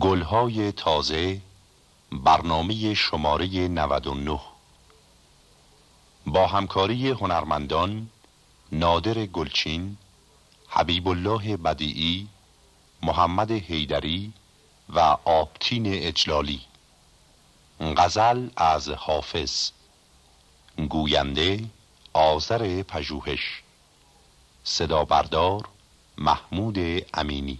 گلهای تازه برنامه شماره 99 با همکاری هنرمندان نادر گلچین حبیب الله بدیعی محمد حیدری و آبتین اجلالی. غزل از حافظ. گوینده آذر پژوهش. صدا بردار محمود امینی.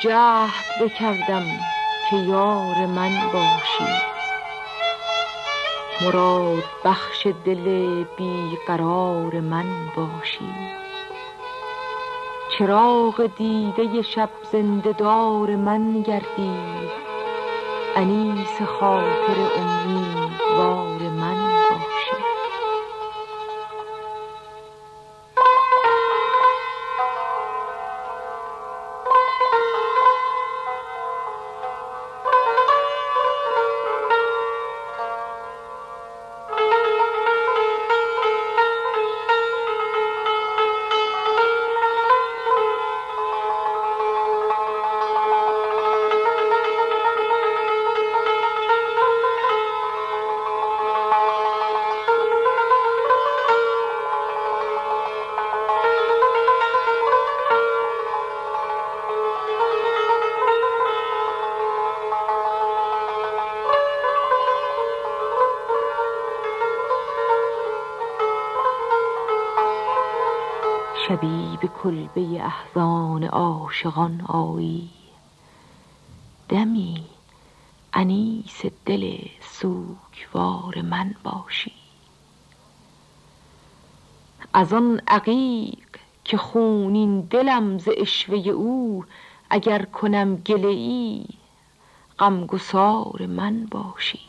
جهد بکردم که یار من باشی. مراد بخش دل بیقرار من باشی. چراغ دیده شب زنده دار من گردی. انیس خاطر امیدوار شبی به کلبه احزان عاشقان آیی. دمی انیس دل سوگوار من باشی. از آن عقیق که خونین دلم ز اشوه او اگر کنم گله ای غمگسار من باشی.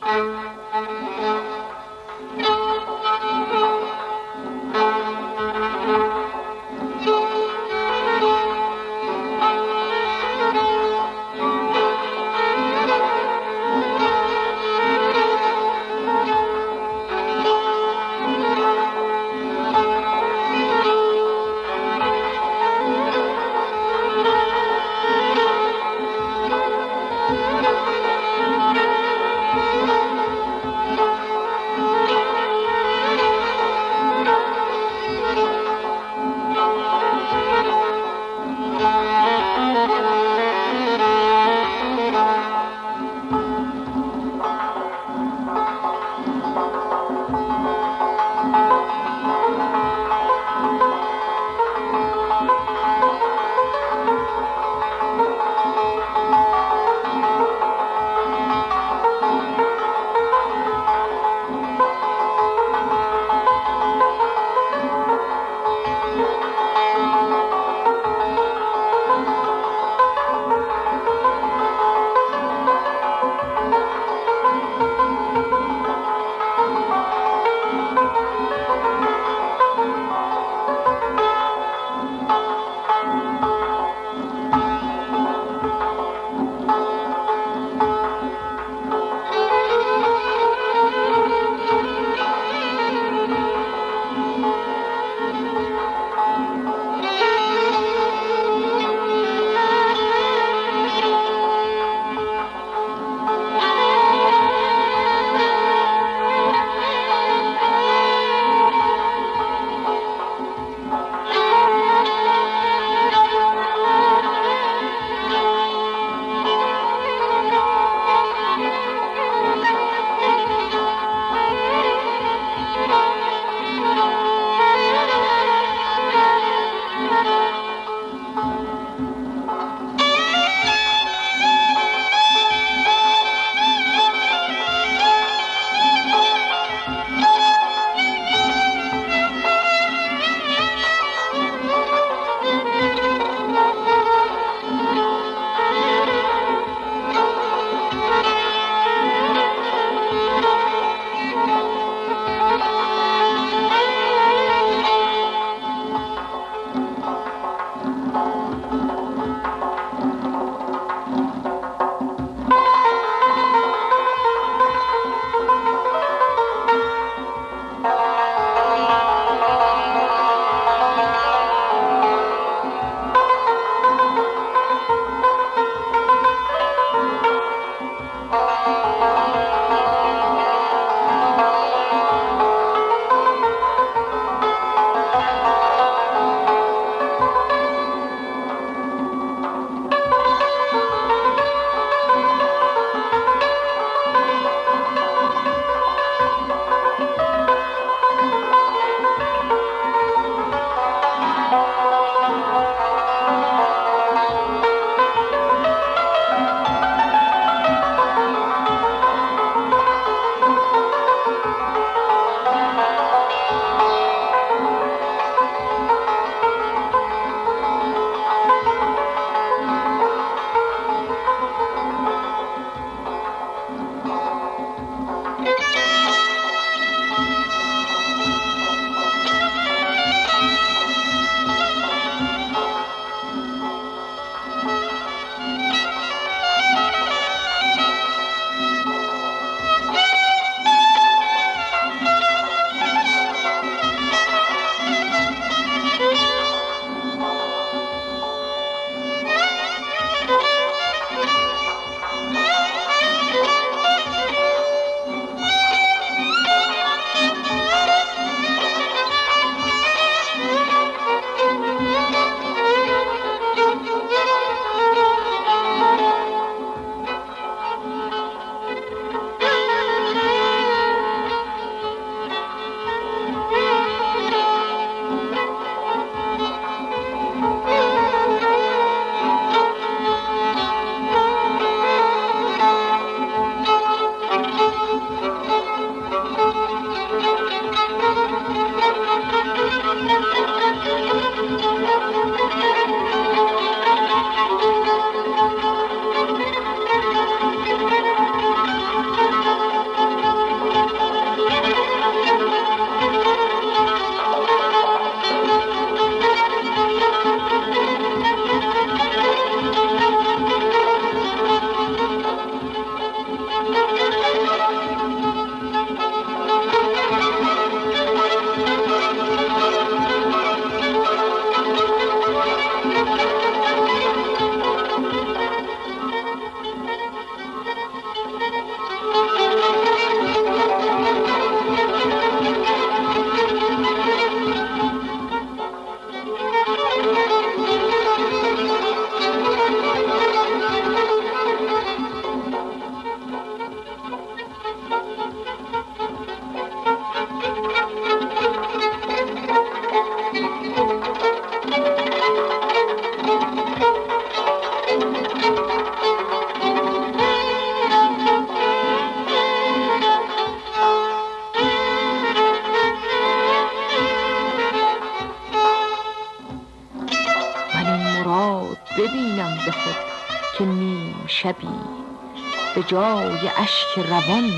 به جای اشک روان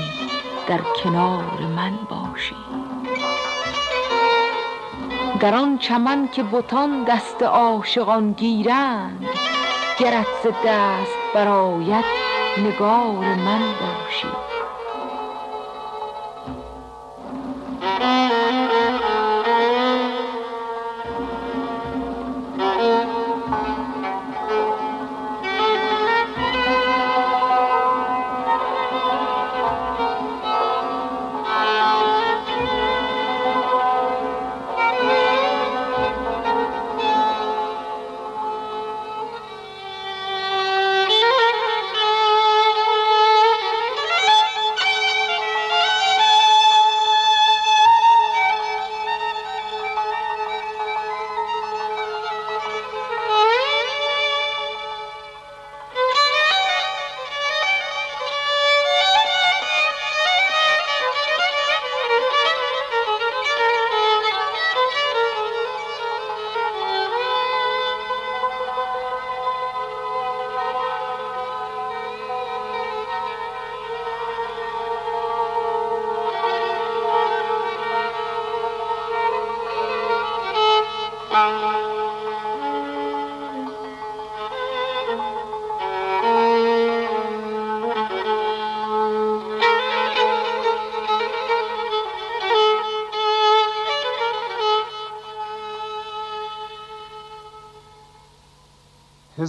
در کنار من باشی. در آن چمن که بتان دست عاشقان گیرند گرت ز دست برآید نگار من باشی.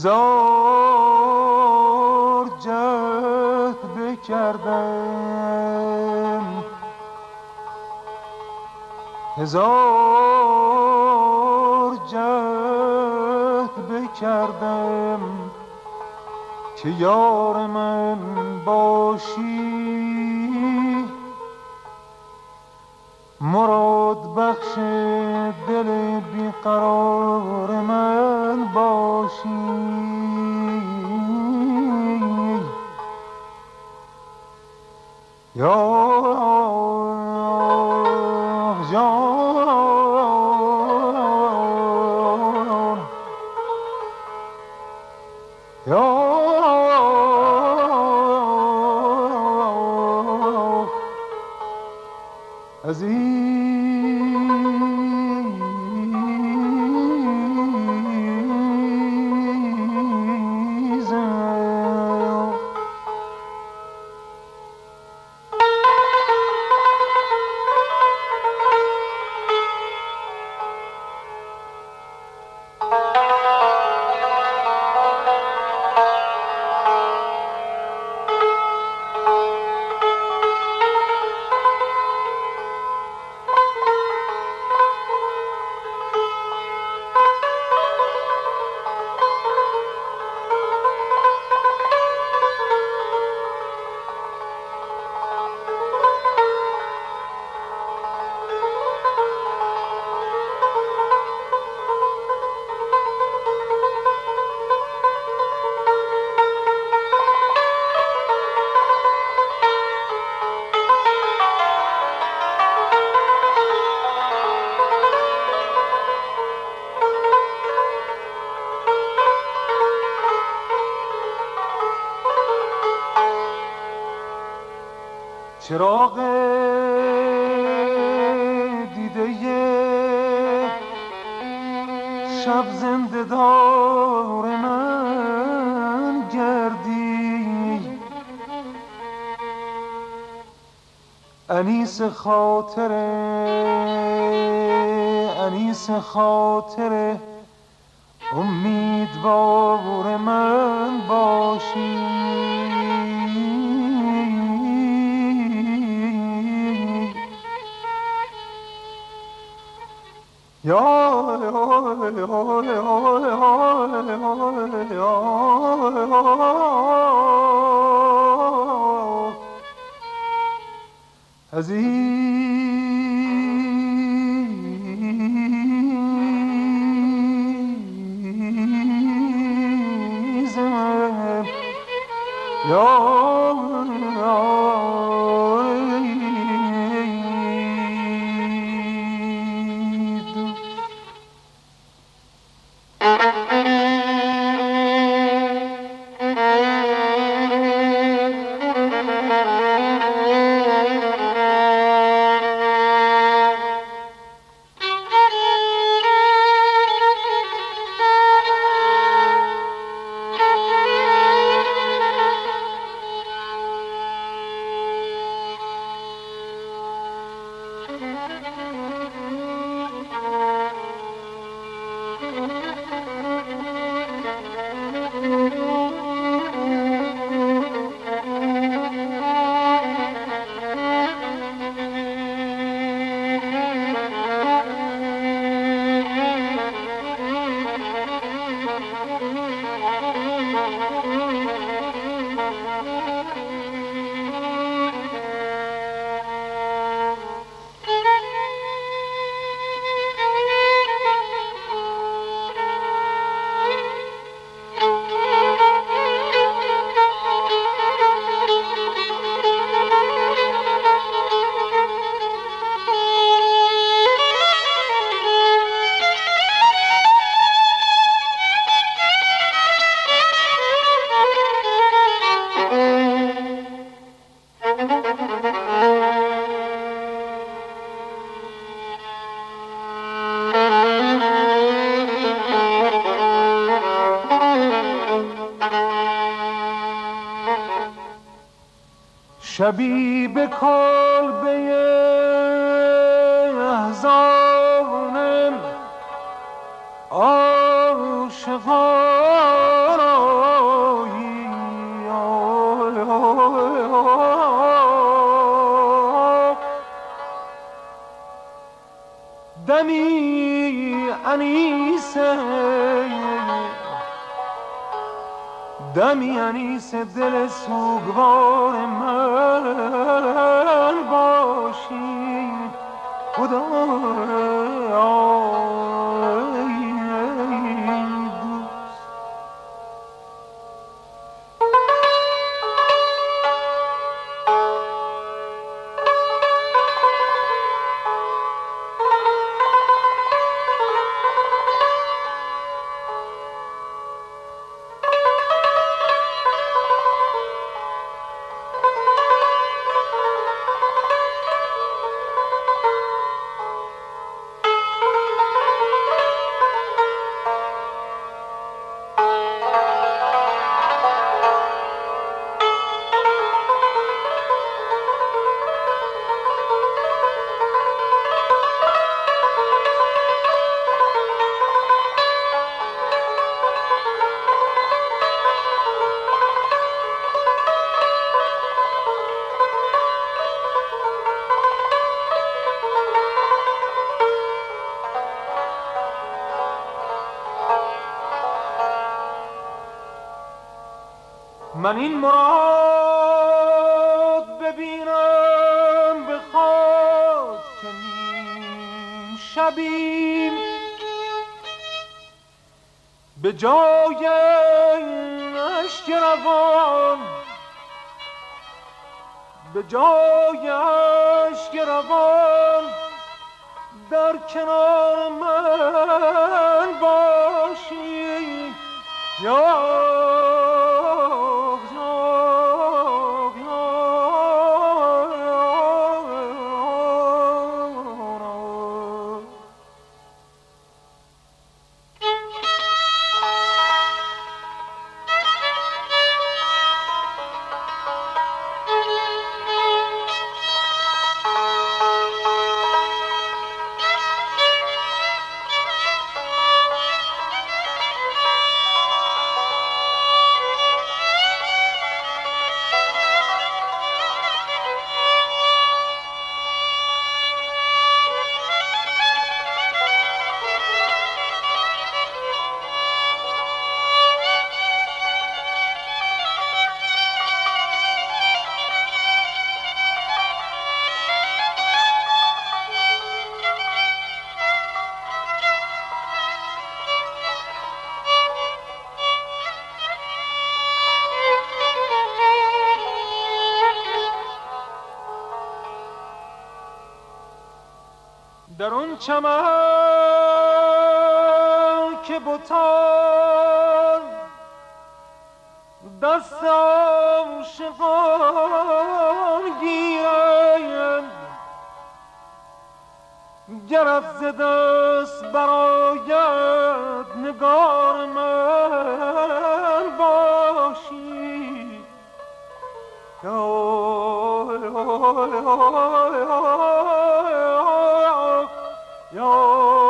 هزار جهد بکردم. هزار جهد بکردم که یار من باشی. مراد چراغ دیده شب زنده دار من گردی. انیس خاطر انیس خاطر امیدوار من باشی. یا دمی انیسه دمی انیس دل سوگوار من باشی. خدا شبیم به جای اشک روان به جای اشک روان در کنار من باشی یا چمن که بتان دست عاشقان گیرم گرفت ز دست براید نگار من باشی که 여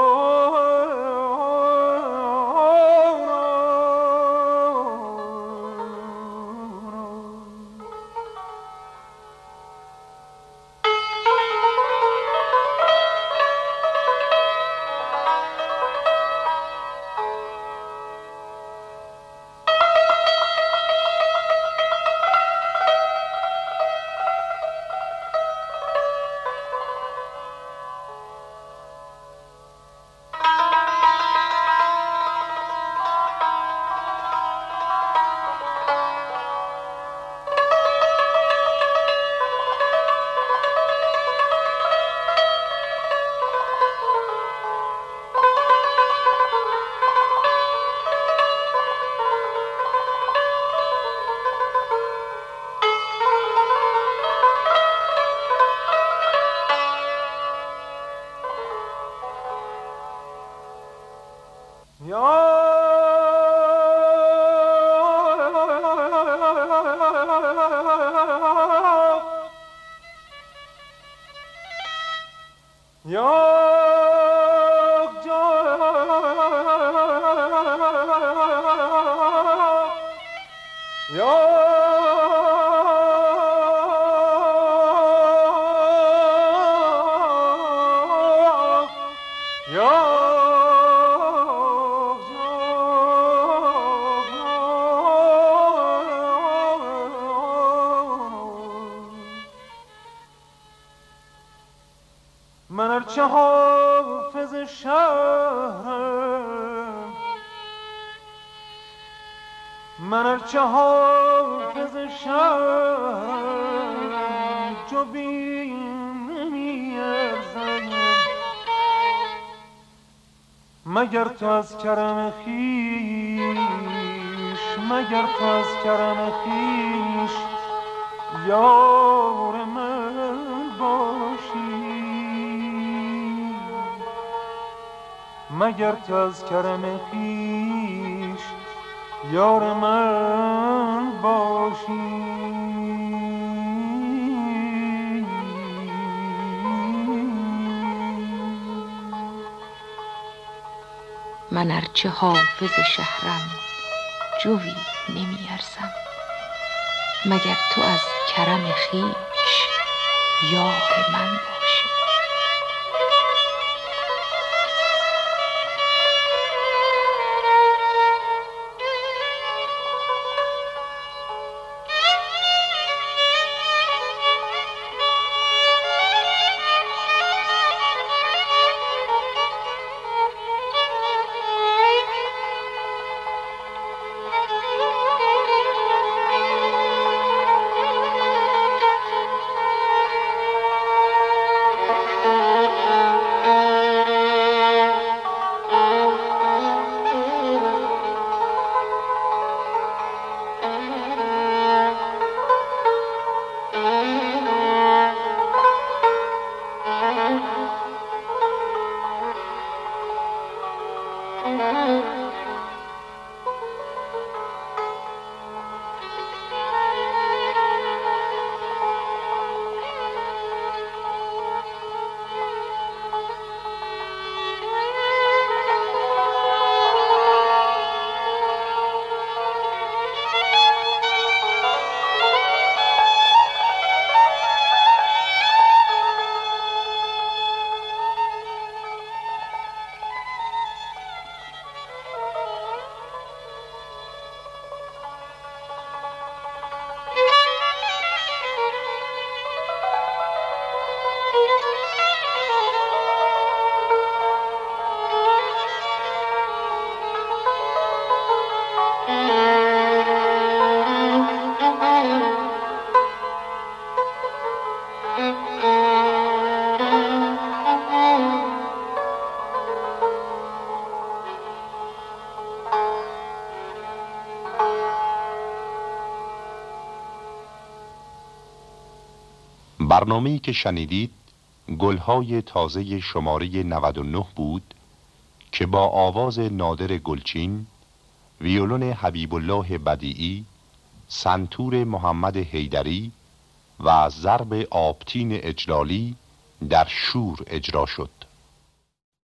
Yo! ارچه حافظ شهرم جو بیم نمیرزم مگر تو از کرم خیش مگر تو از کرم خیش یار من باشی؟ مگر تو از کرم خیش یار من باشی. من ارچه حافظ شهرم جوی نمی ارزم مگر تو از کرم خیش یار من باشی. برنامه‌ای که شنیدید گلهای تازه شماره 99 بود که با آواز نادر گلچین ویولون حبیب الله بدیعی سنتور محمد حیدری و ضرب آبتین اجلالی در شور اجرا شد.